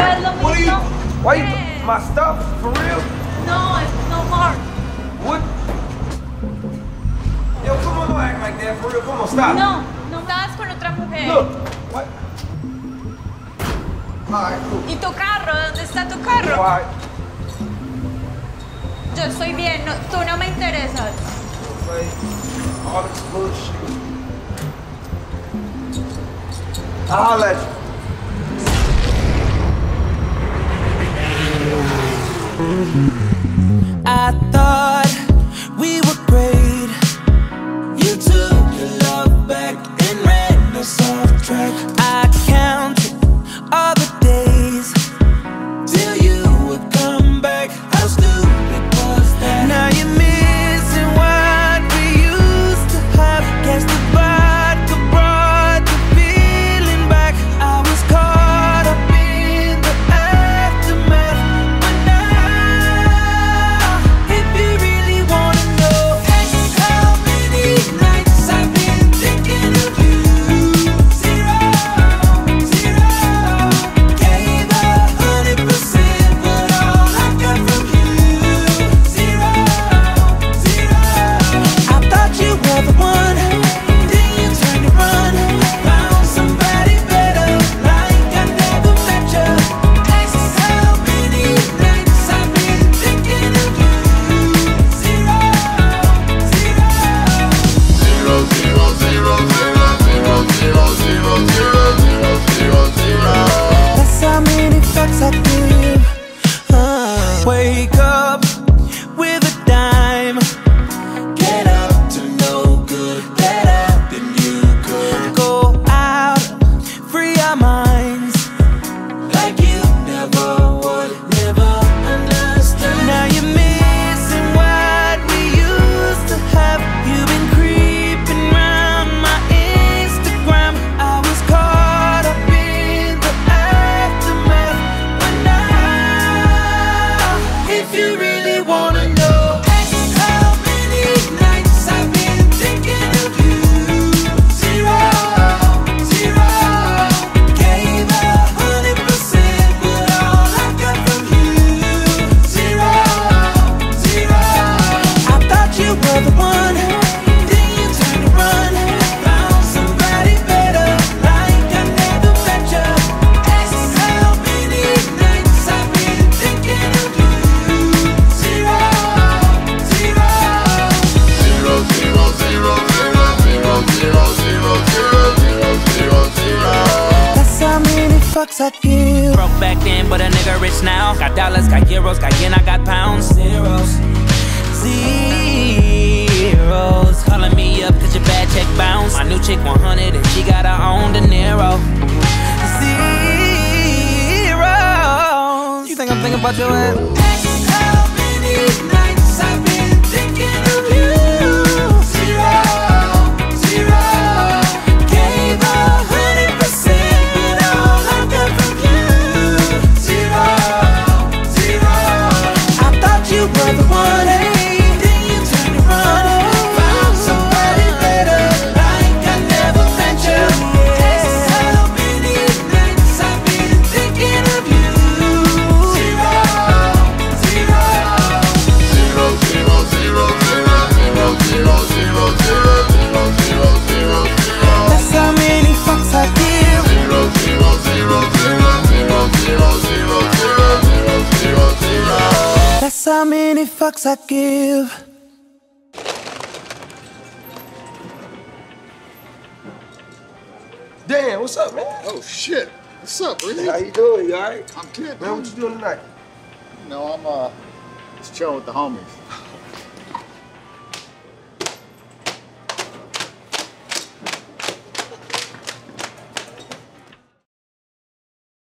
What are you? Why you? My stuff? For real? No, no more. What? Yo, come on, don't act like that. For real, come on, stop. No, no estabas con otra mujer. Look. What? All right, cool. ¿Y tu carro? ¿Dónde está tu carro? Right. Yo estoy bien, no- tú no me interesas. Like, all this bullshit. I'll at you. I thought we were great. You took your love back and ran track. I give. Broke back then, but a nigga rich now. Got dollars, got euros, got yen, I got pounds. Zeros, zeros. Calling me up cause your bad check bounce. My new chick 100 and she got her own dinero. Zeros. You think I'm thinking about your ass? How many fucks I give. Dan, what's up, man? Oh shit! What's up, Ricky? How you doing? You alright? I'm good, Man, what you doing tonight? You know, I'm uh just chilling with the homies.